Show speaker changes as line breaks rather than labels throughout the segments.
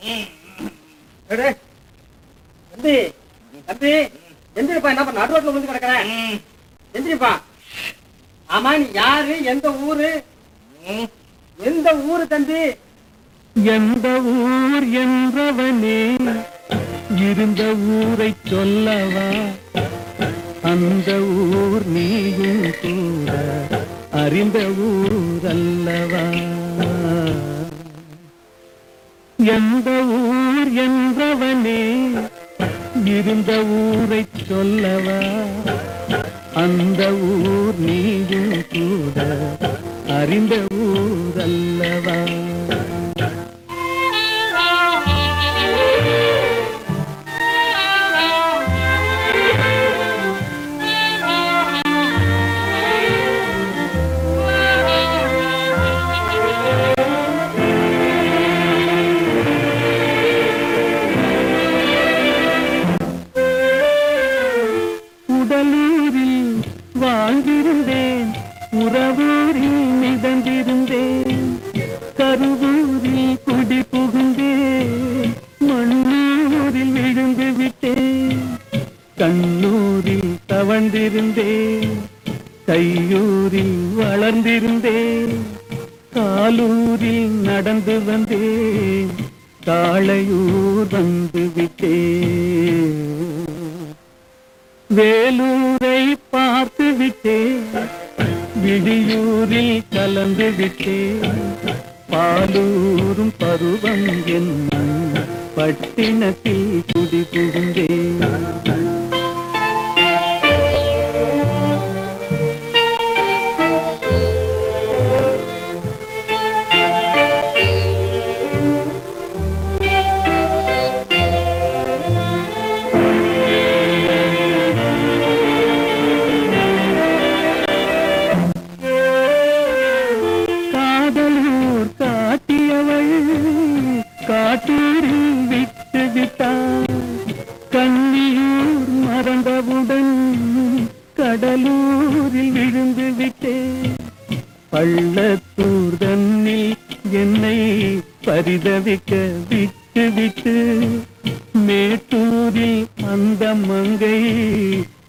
டேய், தம்பி தம்பி எந்திரிப்பா என்ன பண்ண? நடுரோட்ல வந்து கிடக்குறேன். எந்திரிப்பா. ஆமா நீ யாரு? எந்த ஊரு? எந்த ஊரு தம்பி?
எந்த ஊர் என்றவனே? இருந்த ஊரை சொல்லவா? அந்த ஊர் நீயும் கூட அறிந்த ஊர் அல்லவா இருந்த ஊரை சொல்லவா? அந்த ஊர் நீயும் கூட அறிந்த ஊர் அல்லவா உறவூரில் மிதந்திருந்தேன். கருவூரில் குடி புகுந்தேன். மண்ணூரில் விழுந்து விட்டேன். கண்ணூரில் தவழ்ந்திருந்தேன். கையூரில் வளர்ந்திருந்தேன். காலூரில் நடந்து வந்தேன். காளையூர் வந்து விட்டேன். வேலூரை பார்த்து விட்டேன். இடியூரில் கலந்து விட்டேன் பாலூரும் பருவம் என் பட்டினத்தில் குடி புகுந்தேன் உடன் கடலூரில் விழுந்து விட்டேன் பள்ளத்தூர் தன்னில் என்னை பரிதவிக்க விட்டு விட்டு. மேட்டூரில் அந்த மங்கை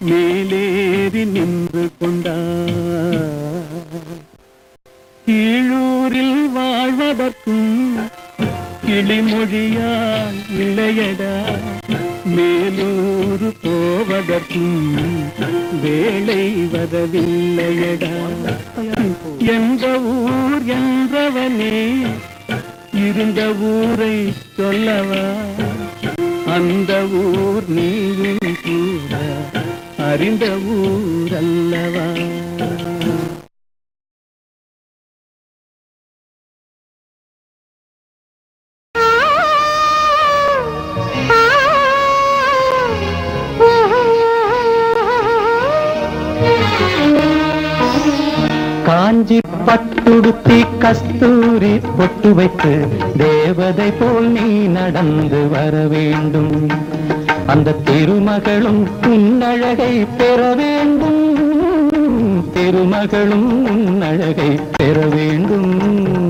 மேலேறி நின்று கொண்டார். கீழூரில் வாழ்வதற்கும் கிளிமொழியால் இல்லையடா. மேலூர் போவதற்கும் வேலை வரவில்லையடா எந்த ஊர் என்றவனே இருந்த ஊரை சொல்லவா? அந்த ஊர் நீயும் கூட அறிந்த ஊர் அல்லவா? காஞ்சி பட்டுடுத்தி கஸ்தூரி பொட்டு வைத்து தேவதை போல் நீ நடந்து வர வேண்டும். அந்த திருமகளும் உன்னழகை பெற வேண்டும். திருமகளும் உன்னழகை பெற வேண்டும்.